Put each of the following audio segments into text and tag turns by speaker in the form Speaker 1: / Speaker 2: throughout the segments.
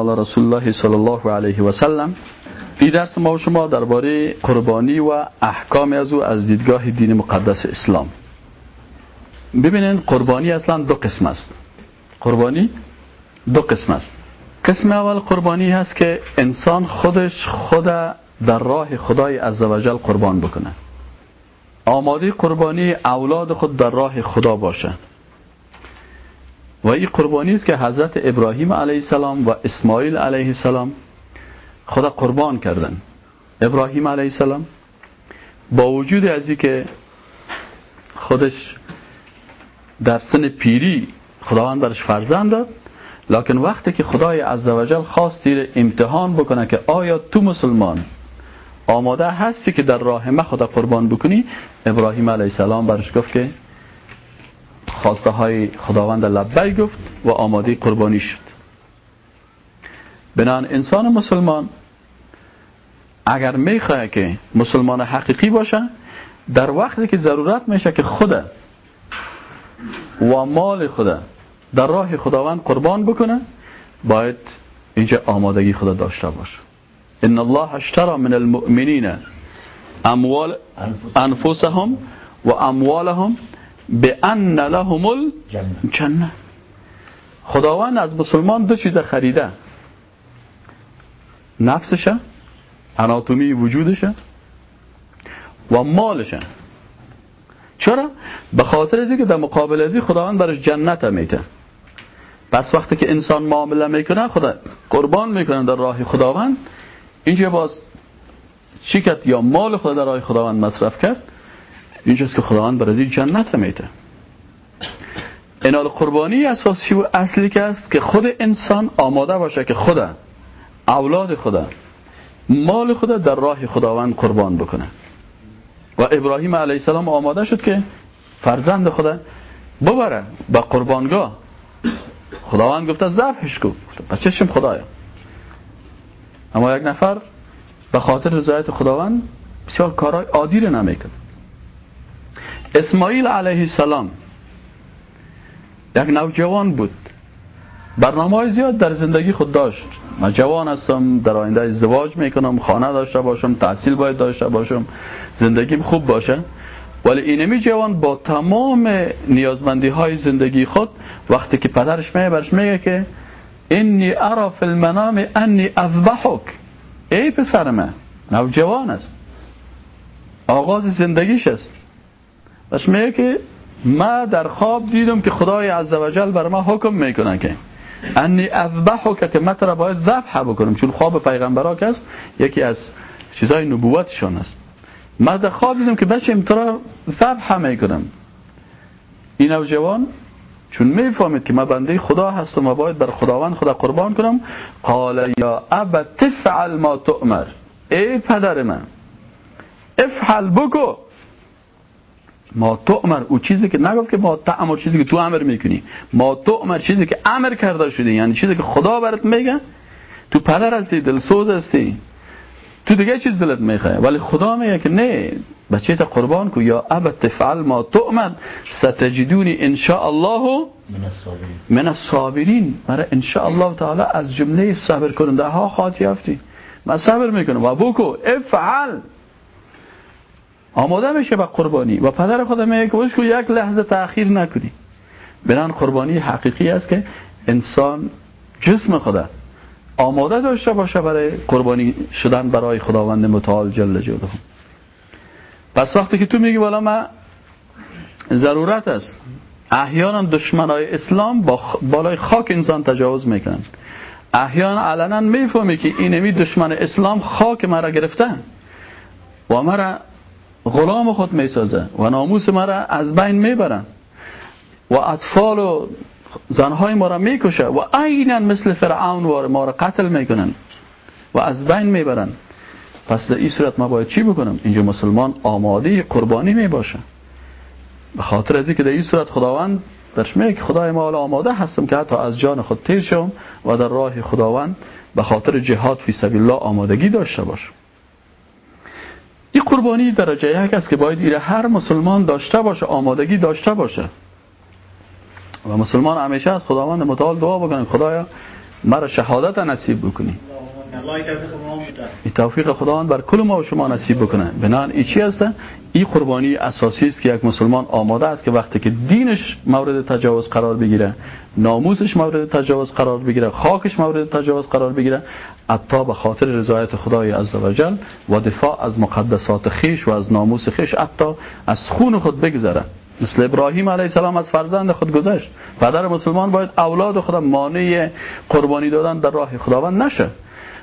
Speaker 1: علی رسول الله صلی الله علیه و سلم این درس ما و شما درباره قربانی و احکام از او از دیدگاه دین مقدس اسلام. ببینین قربانی اصلا دو قسم است. قربانی دو قسم است. قسم اول قربانی هست که انسان خودش خود در راه خدای عزوجل قربان بکنه. آماده قربانی اولاد خود در راه خدا باشه. و این قربانی است که حضرت ابراهیم علیه السلام و اسماعیل علیه السلام خدا قربان کردن. ابراهیم علیه السلام با وجود از که خودش در سن پیری خداوند برش فرزند داد لکن وقتی که خدای عزوجل خواست تیر امتحان بکنه که آیا تو مسلمان آماده هستی که در راه ما خدا قربان بکنی؟ ابراهیم علیه السلام برش گفت که خواسته های خداوند لبی گفت و آماده قربانی شد. بنان انسان مسلمان اگر می‌خواه که مسلمان حقیقی باشه در وقتی که ضرورت میشه که خود و مال خود در راه خداوند قربان بکنه باید اینجا آمادگی خدا داشته باشه. ان الله اشترى من المؤمنین اموال انفسهم و اموالهم بان لهم الجنه خداوند از مسلمان دو چیز خریده. نفسشه اناتومی وجودشه و مالشه. چرا؟ به خاطر از که در مقابل ازی خداوند برش جنت میته پس وقتی که انسان معامله می‌کنه خدا قربان می‌کنه در راه خداوند. اینجا باز چی کرد؟ یا مال خدا در راه خداوند مصرف کرد؟ اینجاست که خداوند بر ازی جنت میته انال قربانی اساسی و اصلی که است که خود انسان آماده باشه که خدا اولاد خدا مال خدا در راه خداوند قربان بکنه. و ابراهیم علیه السلام آماده شد که فرزند خدا ببره به قربانگاه. خداوند گفته کو. بچهشم خدایا. اما یک نفر به خاطر رضایت خداوند بسیار کارهای عادی رو نمی‌کنه اسماعیل علیه السلام یک نوجوان بود. برنامه زیاد در زندگی خود داشت. من جوان هستم در آینده ازدواج می‌کنم خانه داشته باشم تحصیل باید داشته باشم زندگیم خوب باشه. ولی اینمی جوان با تمام نیازمندی های زندگی خود وقتی که پدرش میگه برش میگه که اینی ارا المنام انی اذبحک ای پسر من نوجوان است. آغاز زندگیش است. برش میگه که ما در خواب دیدم که خدای عزوجل بر ما حکم می‌کنه که انی اذبحک که من باید ذبح بکنم چون خواب پیغمبرا است یکی از چیزای نبوتشان است. من در خواب دیدم که بچه امترا ذبح می‌کنم. این نوجوان چون می‌فهمید که من بنده خدا هستم و باید بر خداوند خدا قربان کنم قال یا ابا تفعل ما تؤمر. ای پدر من افعل بکو. ما تؤمر او چیزی که نگفت که ما تعمر چیزی که تو امر می‌کنی ما تؤمر چیزی که امر کرده شده یعنی چیزی که خدا برات میگه تو پدر هستی دلسوز هستی تو دیگه چیز دلت می‌خواه ولی خدا میگه که نه بچه تا قربان کو یا ابا تفعل ما تؤمر ستجدونی ان شاء الله من الصابرین برای ان شاء الله تعالی از جمله صبر کننده ها خاطی یافتی من صبر می‌کنم و بکو افعل آماده میشه به قربانی. و پدر خدا میگه که یک لحظه تأخیر نکنی. بران قربانی حقیقی است که انسان جسم خدا آماده داشته باشه برای قربانی شدن برای خداوند متعال جل جلاله. پس وقتی که تو میگی والا من ضرورت است. احیانا دشمنای اسلام با بالای خاک انسان تجاوز می‌کنن. احیانا علنا می‌فهمی که اینمی دشمن اسلام خاک مرا گرفتن. و مرا غلام خود می‌سازه و ناموس مرا از بین می‌برن و اطفال و زنهای ما را می‌کشه و عینا مثل فرعون و ما را قتل می‌کنن و از بین می‌برن. پس در این صورت ما باید چی بکنم؟ اینجا مسلمان آماده قربانی می‌باشه. به خاطر از که در این صورت خداوند درش میگه که خدای ما آماده هستم که حتی از جان خود تیر شم و در راه خداوند به خاطر جهاد فی سبیل الله آمادگی داشته باشم این قربانی درجه یک است که باید ایره هر مسلمان داشته باشه آمادگی داشته باشه. و مسلمان همیشه از خداوند متعال دعا بکنه خدایا مرا شهادت نصیب بکنی. این توفیق خداوند بر کل ما و شما نصیب بکنه. بنان ای چی هسته؟ این قربانی اساسی است که یک مسلمان آماده است که وقتی که دینش مورد تجاوز قرار بگیره ناموسش مورد تجاوز قرار بگیره خاکش مورد تجاوز قرار بگیره حتی به خاطر رضایت خدای عزوجل و دفاع از مقدسات خیش و از ناموس خیش حتی از خون خود بگذره. مثل ابراهیم علیه السلام از فرزند خود گذشت. پدر مسلمان باید اولاد خود مانع قربانی دادن در راه خداوند نشه.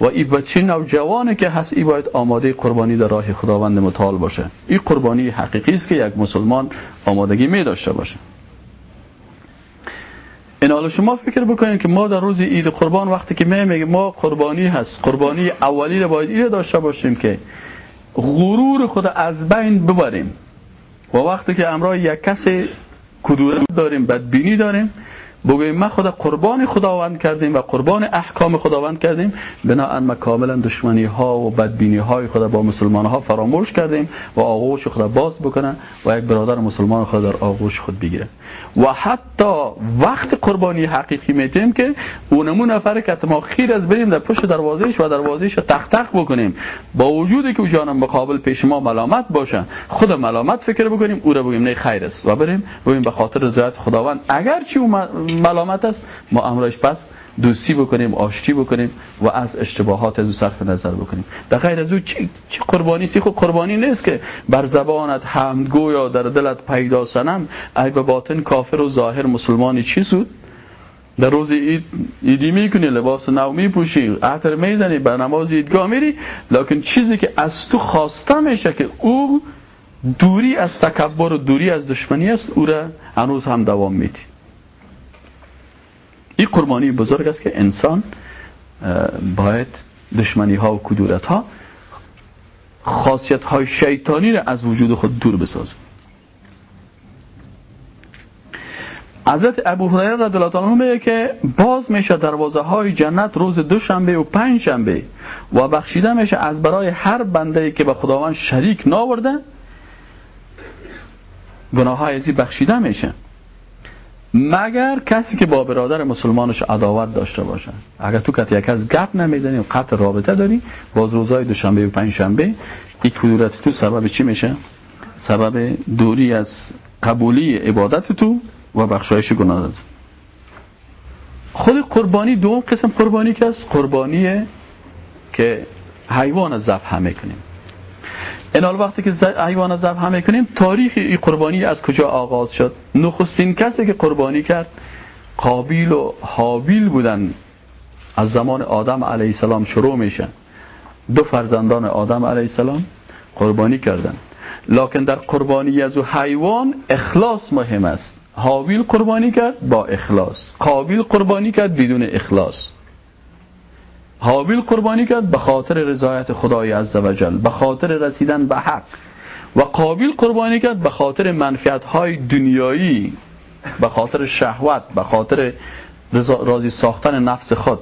Speaker 1: و این بچه نوجوانی که هست ای باید آماده قربانی در راه خداوند متعال باشه. این قربانی حقیقی است که یک مسلمان آمادگی می داشته باشه. این حالا شما فکر بکنید که ما در روز عید قربان وقتی که می میگه ما قربانی هست قربانی اولی رو باید این داشته باشیم که غرور خود از بین ببریم. و وقتی که امرای یک کسی کدورت داریم بدبینی داریم بگوییم ما خدا قربان خداوند کردیم و قربان احکام خداوند کردیم. بناهن ما کاملا دشمنی ها و بدبینی های خدا با مسلمان ها فراموش کردیم و آغوش خدا باز بکنه و یک برادر مسلمان خدا در آغوش خود بگیره. و حتی وقت قربانی حقیقی میتیم که اونمون نفر که ما خیر از بریم در پشت دروازهش و دروازهش تخت تخت بکنیم. با وجودی که جانم مقابل پیش ما ملامت باشه خود ملامت فکر بکنیم او را بگیم نه خیر است. و بریم بگیم به خاطر رضایت خداوند. اگر چی ملامت است. ما امرش پس دوستی بکنیم آشتی بکنیم و از اشتباهات از صرف نظر بکنیم. در غیر از او چی, چی قربانی سی خود قربانی نیست که بر زبانت حمدگو یا در دلت پیدا سنم ای به باطن کافر و ظاهر مسلمانی چی سود؟ در روز اید ایدی می‌کنی لباس نو میپوشی عطر می‌زنی به نماز ایدگاه میری. لکن چیزی که از تو خواسته میشه که او دوری از تکبر و دوری از دشمنی است او را هنوز هم دوام میدی. این قربانی بزرگ است که انسان باید دشمنی ها و کدورت ها خاصیت های شیطانی را از وجود خود دور بسازه. حضرت ابو هریره رضی الله عنه میگه که باز میشه دروازه های جنت روز دوشنبه و پنج شنبه و بخشیده میشه از برای هر بنده که به خداوند شریک ناورده گناه های ازی بخشیده میشه. مگر کسی که با برادر مسلمانش عداوت داشته باشه؟ اگر تو کت یک از گپ نمیدنی و قطع رابطه داری باز روزهای دوشنبه و پنج شنبه این کدورت تو سبب چی میشه؟ سبب دوری از قبولی عبادت تو و بخشایش گناه خود قربانی دوم قسم قربانی که است قربانیه که حیوان ذبح می‌کنیم این حال وقتی که حیوان ذبح می‌کنیم تاریخ این قربانی از کجا آغاز شد؟ نخستین کسی که قربانی کرد قابیل و حابیل بودن. از زمان آدم علیه السلام شروع میشن دو فرزندان آدم علیه السلام قربانی کردن. لکن در قربانی از حیوان اخلاص مهم است. حابیل قربانی کرد با اخلاص. قابیل قربانی کرد بدون اخلاص. حابیل قربانی کرد به خاطر رضایت خدای عزوجل به خاطر رسیدن به حق. و قابیل قربانی کرد به خاطر منفیت های دنیایی به خاطر شهوت به خاطر راضی ساختن نفس خود.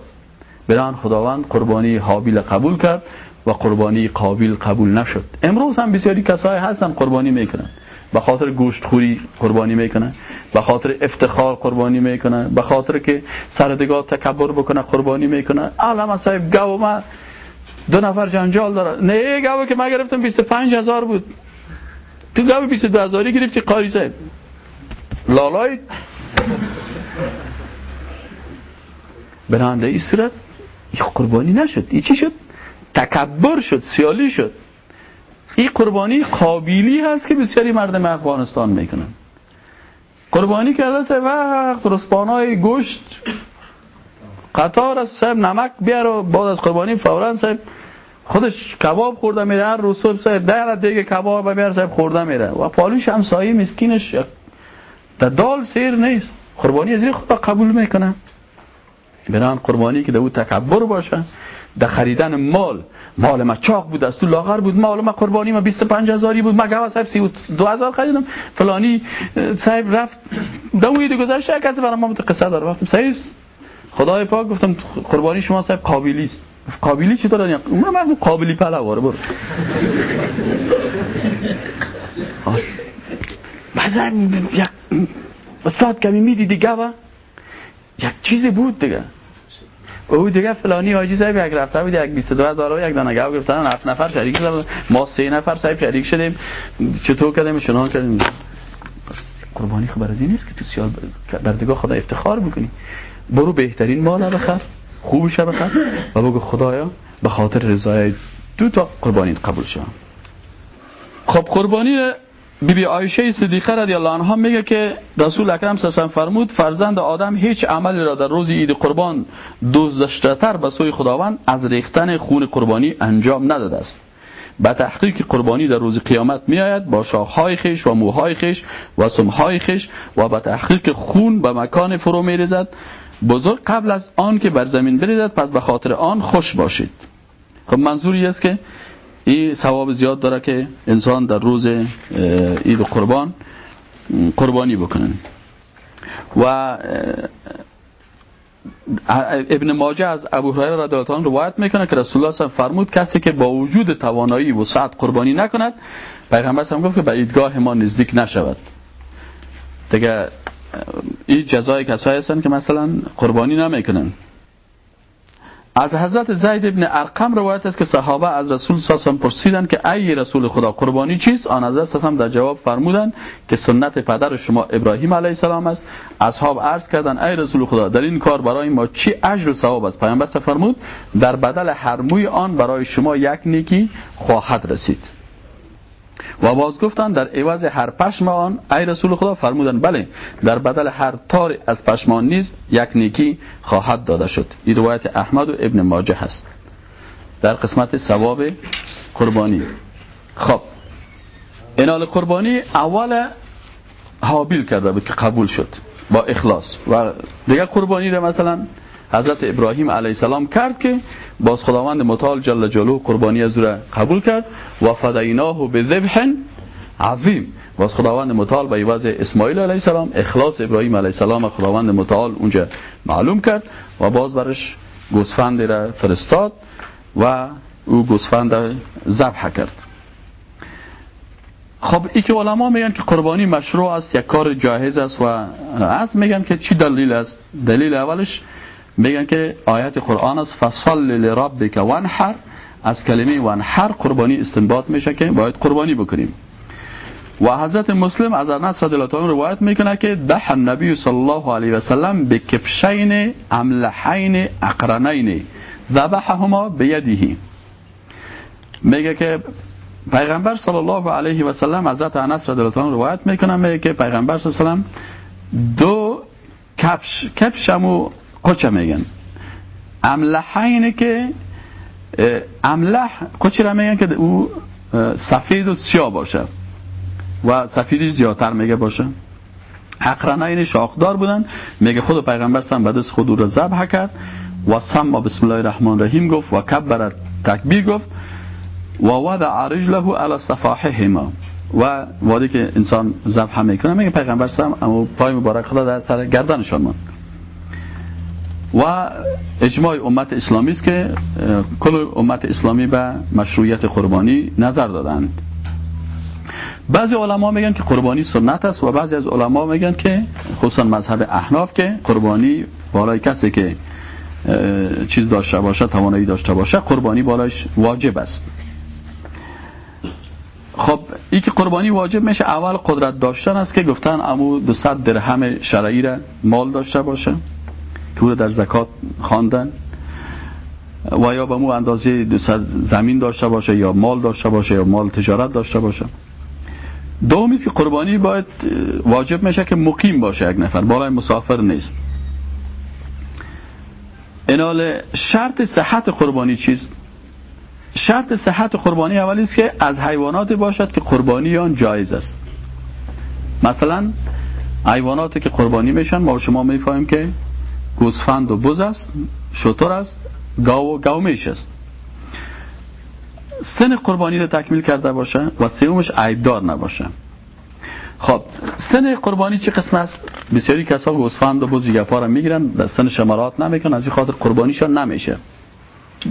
Speaker 1: بران خداوند قربانی حابیل قبول کرد و قربانی قابیل قبول نشد. امروز هم بسیاری کسای هستن قربانی می‌کنن به خاطر گوشت خوری قربانی می‌کنه به خاطر افتخار قربانی می‌کنه به خاطر که سردگاه تکبر بکنه قربانی می‌کنه. علم صاحب گاو ما دو نفر جنجال داره. نه گاو که ما گرفتم 25 هزار بود. تو گاو 22 هزاری گرفتی قاری صاحب. لالای. بنانده ای صورت. قربانی نشد. ای چی شد؟ تکبر شد سیالی شد. این قربانی قابلی هست که بسیاری مردم افغانستان می‌کنن. قربانی کرده سه وقت رسپانای گوشت قطار از صاحب نمک بیار بعد از قربانی فورا صاحب خودش کباب خورده میره. هر روز صبح صاحب ده دیگه کباب بیار صاحب خورده میره. و پالوش همسایه مسکینش در دال سیر نیست. قربانی از خود قبول می‌کنه. بران قربانی که در او تکبر باشه. در خریدن مال مال ما چاق بود از تو لاغر بود مال ما قربانی ما 25 هزاری بود ما گوه صاحب 32 هزار خریدم فلانی صاحب رفت دوید گذشته کسی برای ما قصه داره. گفتم صحیح خدای پاک گفتم قربانی شما صاحب قابلی است. قابلی چطور داری؟ من من قابلی پلواره برو. مثلا یک استاد کمی می‌دیدی گوه یک چیزی بود دیگه. او دیگه فلانی حاجی صاحب یک رفته بود یک 22 هزار و یک دانه گاو گرفتن هفت نفر شریک شدن ما سه نفر صاحب شریک شدیم. چطور کردیم؟ شنان کردیم. قربانی خبر از این نیست که تو سیال بردگاه خدا افتخار بکنی. برو بهترین مال بخر خوبش بخر و بگو خدایا به خاطر رضای دو تا قربانی قبول شد خب قربانی بی بی عایشه صدیقه رضی الله عنها میگه که رسول اکرم صلی الله فرمود فرزند آدم هیچ عملی را در روز عید قربان تر به سوی خداوند از ریختن خون قربانی انجام نداده است. به تحقیق قربانی در روز قیامت می آید با شاخهای خش و موهای خش و سمهای خش و به تحقیق خون به مکان فرو می بزرگ قبل از آن که بر زمین بریزد پس به خاطر آن خوش باشید. خب منظوری است که این ثواب زیاد داره که انسان در روز عید قربان قربانی بکنن و ابن ماجه از ابو هریره رضی الله عنه روایت می‌کنه که رسول الله فرمود کسی که با وجود توانایی و سعت قربانی نکند پیغمبر هم گفت که به ایدگاه ما نزدیک نشود. دیگه این جزای کسایی هستن که مثلا قربانی نمی‌کنن. از حضرت زید ابن ارقم روایت است که صحابه از رسول ساسم پرسیدند که ای رسول خدا قربانی چیست؟ آن حضرت ساسم در جواب فرمودند که سنت پدر شما ابراهیم علیه السلام است. اصحاب عرض کردند ای رسول خدا در این کار برای ما چی اجر و ثواب است؟ پیامبر فرمود در بدل هر موی آن برای شما یک نیکی خواهد رسید. و باز گفتن در عوض هر پشم آن ای رسول خدا فرمودن بله در بدل هر تار از پشمان نیز یک نیکی خواهد داده شد. این روایت احمد و ابن ماجه هست. در قسمت ثواب قربانی. خب انال قربانی اول حابیل کرده بود که قبول شد با اخلاص. و دیگه قربانی را مثلا حضرت ابراهیم علیه السلام کرد که باز خداوند متعال جل جلو قربانی از را قبول کرد. و فدیناه به ذبح عظیم. باز خداوند متعال به عوض اسماعیل علیه السلام اخلاص ابراهیم علیه السلام خداوند متعال اونجا معلوم کرد و باز برش گوسفند را فرستاد و او گوسفند ذبح کرد. خب ای که علما میگن که قربانی مشروع است یک کار جاهز است و از میگن که چی دلیل است؟ دلیل اولش میگن که آیت قرآن است فصل لربک وانحر. از کلمه وانحر قربانی استنباط میشه که باید قربانی بکنیم. و حضرت مسلم از انس رضی الله عنه روایت می‌کنه که ده النبی صلی الله علیه و سلم به کبشین املحین اقرنین ذبحهما بیده. میگه که پیغمبر صلی الله علیه و سلم حضرت انس رضی الله عنه روایت می‌کنه میگه که پیغمبر صلی الله علیه و سلم دو کفش کفشمو قچه میگن؟ املحه اینه که املح قچه را میگن که او سفید و سیاه باشه و سفیدش زیادتر میگه باشه. اقرنه این شاخدار بودن میگه خود پیغمبر سم از خود او را ذبح کرد و سم بسم الله الرحمن الرحیم گفت و کبر تکبیر گفت و وضع رجله علی صفاحهما. و وادی که انسان ذبح می‌کنه میگه پیغمبر سم اما پای مبارک خدا در سر گردنشان ماند. و اجماع امت اسلامی است که کل امت اسلامی به مشروعیت قربانی نظر دادند. بعضی علما میگن که قربانی سنت است و بعضی از علما میگن که خصوصا مذهب احناف که قربانی بالای کسی که چیز داشته باشه توانایی داشته باشه قربانی بالایش واجب است. خب ای که قربانی واجب میشه اول قدرت داشتن است که گفتن امو 200 درهم شرعی را مال داشته باشه. که در زکات خواندن. و یا به مو اندازه زمین داشته باشه یا مال داشته باشه یا مال تجارت داشته باشه. دومی که قربانی باید واجب میشه که مقیم باشه یک نفر بالای مسافر نیست. انال شرط صحت قربانی چیست؟ شرط صحت قربانی اولی است که از حیوانات باشد که قربانی آن جایز است. مثلا حیواناتی که قربانی میشن ما شما می‌فهمیم که گوسفند و بز است شطور است گاو و گاومیش است. سن قربانی رو تکمیل کرده باشه و سیومش عیبدار نباشه. خب سن قربانی چه قسم است؟ بسیاری کسا گوسفند و بز گپا رو می‌گیرن در سن شمارات نمیکن از این خاطر قربانیشان نمیشه.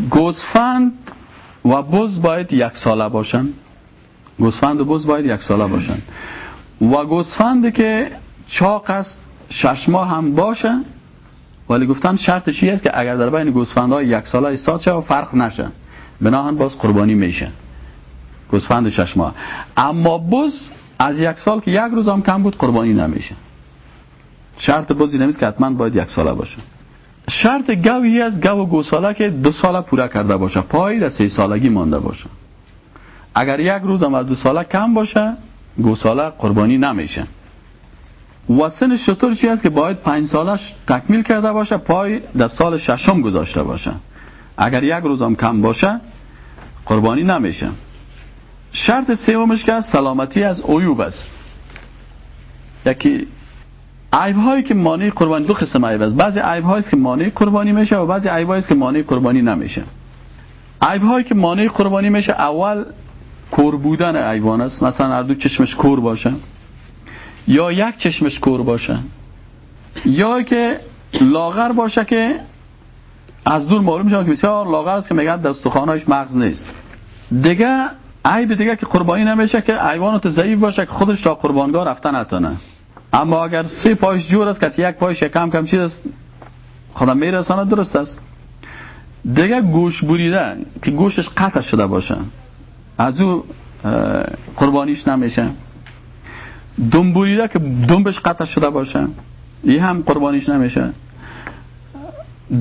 Speaker 1: گوسفند و بز باید یک ساله باشن. گوسفند و بز باید یک ساله باشن. و گوسفند که چاق است شش ماه هم باشه ولی گفتن شرط چی است که اگر در بین گوسفندهای یک ساله ایستاد شه و فرق نشه؟ بناهن باز قربانی میشه. گوسفند شش ماه. اما بز از یک سال که یک روز هم کم بود قربانی نمیشه. شرط بزی نمیست که حتما باید یک ساله باشه. شرط گوی از گو گوساله که دو ساله پوره کرده باشه. پای در سه سالگی مانده باشه. اگر یک روز هم از دو ساله کم باشه گوساله قربانی نمیشه. و سن شطور چی است که باید پنج سالش تکمیل کرده باشه پای در سال ششم گذاشته باشه. اگر یک روز هم کم باشه قربانی نمیشه. شرط سومش که سلامتی از عیوب است. یکی عیب هایی که مانع قربانی دو قسم عیب است. بعضی عیب هایی که مانع قربانی میشه و بعضی عیب هایی که مانع قربانی نمیشه. عیب هایی که مانع قربانی میشه اول کور بودن ایوان است. مثلا هر چشمش کور باشه. یا یک چشمش کور باشه یا که لاغر باشه که از دور معلوم میشه که بسیار لاغر است که میگن دستخوانش مغز نیست. دیگه عیب دیگه که قربانی نمیشه که ایوانت ضعیف باشه که خودش را قربانگاه رفتن نتونه. اما اگر سه پایش جور است که یک پایش کم کم چیز است خودم میرسانه درست است. دیگه گوش بریده که گوشش قطع شده باشه از او قربانیش نمیشه. دم بریده که دنبش قطع شده باشه. این هم قربانیش نمیشه.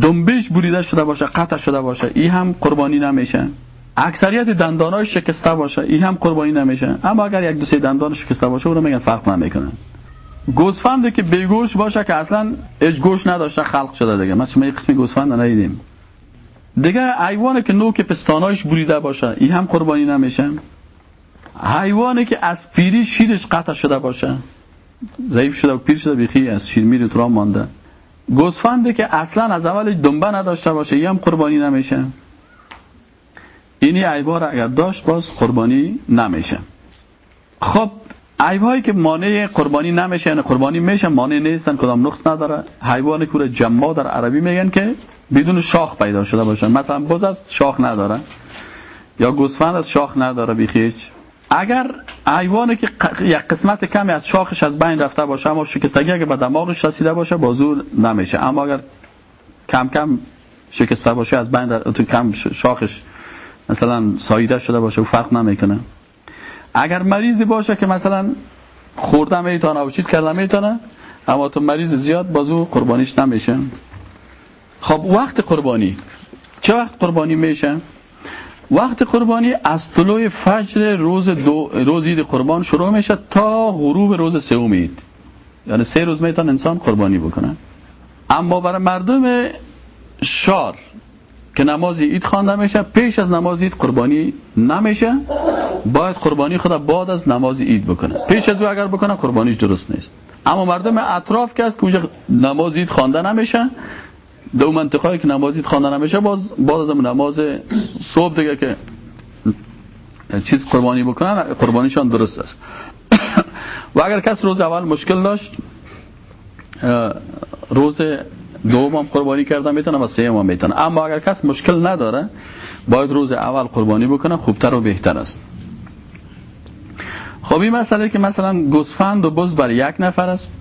Speaker 1: دنبش بریده شده باشه قطع شده باشه. این هم قربانی نمیشه. اکثریت دنداناش شکسته باشه این هم قربانی نمیشه. اما اگر یک دو سه دندان شکسته باشه اون میگن فرق نمی‌کنه گوسفندی که بیگوش باشه که اصلا اج گوش نداشته خلق شده دیگه. ما چه قسمی گوسفند ندیدیم. دیگه حیوانی که نوک پستانایش بریده باشه این هم قربانی نمیشه. حیوانی که از پیری شیرش قطع شده باشه. ضعیف شده و پیر شده بیخی از شیر میره تو مانده. گوسفندی که اصلا از اول دنبه نداشته باشه این هم قربانی نمیشه. اینی عیبا اگر داشت باز قربانی نمیشه. خب عیبایی که مانع قربانی نمیشه یعنی قربانی میشه مانع نیستن کدام نقص نداره. حیوانی که جمع در عربی میگن که بدون شاخ پیدا شده باشن مثلا بز از شاخ نداره. یا گوسفند از شاخ نداره بیخیچ اگر حیوانی که یک قسمت کمی از شاخش از بین رفته باشه اما شکستگی اگر به دماغش رسیده باشه بازور نمیشه. اما اگر کم کم شکسته باشه از بین تو کم شاخش مثلا ساییده شده باشه و فرق نمی‌کنه. اگر مریضی باشه که مثلا خورده می‌تونه و چیت کرده می‌تونه اما تو مریض زیاد بازو قربانیش نمیشه. خب وقت قربانی. چه وقت قربانی میشه؟ وقت قربانی از طلوع فجر روز دو روز عید قربان شروع میشه تا غروب روز سوم عید. یعنی سه روز میتون انسان قربانی بکنه اما برای مردم شار که نماز عید خوانده میشه پیش از نماز عید قربانی نمیشه. باید قربانی خود بعد از نماز عید بکنه. پیش از او اگر بکنه قربانیش درست نیست. اما مردم اطراف که است که اونجا نماز عید خوانده نمیشه دو منطقه که نماز عید خوانده نمیشه باز باز از نماز صبح دیگه که چیز قربانی بکنن قربانیشان درست است. و اگر کس روز اول مشکل داشت روز دوم هم قربانی کردن می‌تونه و سه هم می‌تونه. اما اگر کس مشکل نداره باید روز اول قربانی بکنه خوبتر و بهتر است. خب این مسئله که مثلا گوسفند و بز برای یک نفر است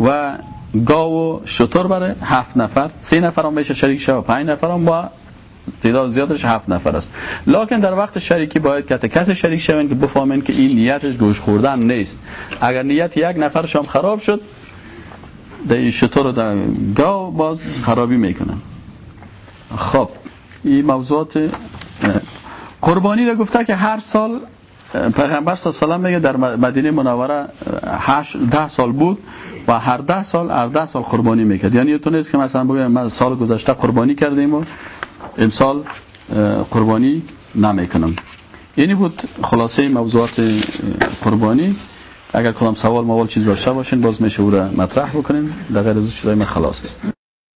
Speaker 1: و گاو و شطور برای هفت نفر سه نفر هم میشه شریک شد و پنج نفر هم با تعداد زیادش هفت نفر است. لکن در وقت شریکی باید که کسی شریک شوند که بفهمن که این نیتش گوش خوردن نیست. اگر نیت یک نفرش هم خراب شد در شطور در گاو باز خرابی می‌کنن. خب این موضوعات قربانی را گفته که هر سال پیغمبر صلی الله علیه میگه در مدینه منوره ده سال بود و هر ده سال هر ده سال قربانی می‌کرد. یعنی تو نیست که مثلا بگم من سال گذشته قربانی کردیم و امسال قربانی نمی‌کنم اینی بود خلاصه موضوعات قربانی. اگر کدام سوال موال چیز داشته باشین باز میشه او را مطرح بکنیم. در غیر از شده من خلاص است.